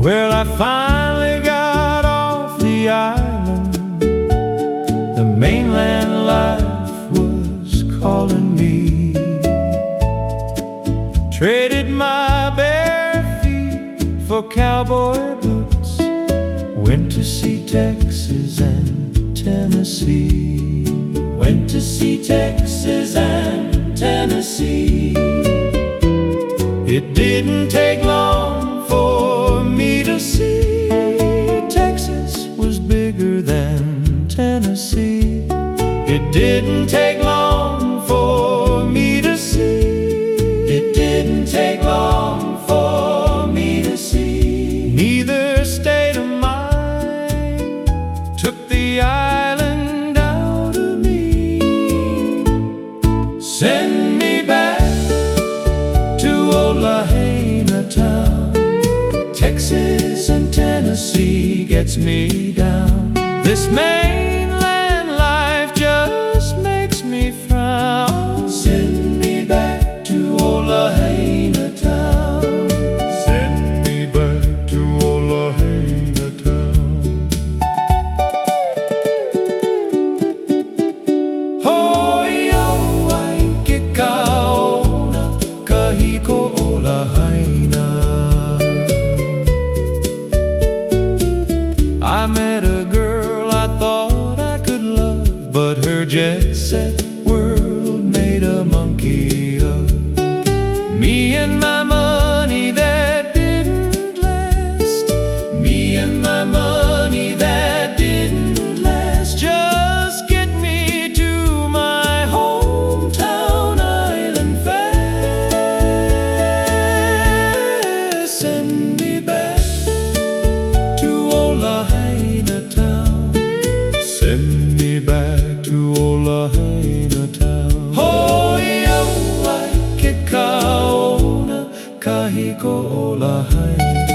Well, I finally got off the island. The mainland life was calling me. Traded my bare feet for cowboy boots. Went to see Texas and Tennessee. Went to see Texas and Tennessee. It didn't take long. It didn't take long for me to see. It didn't take long for me to see. Neither state of mind took the island out of me. Send me back to old Lahaina town. Texas and Tennessee gets me down. This May. jet set mahi ko o la hai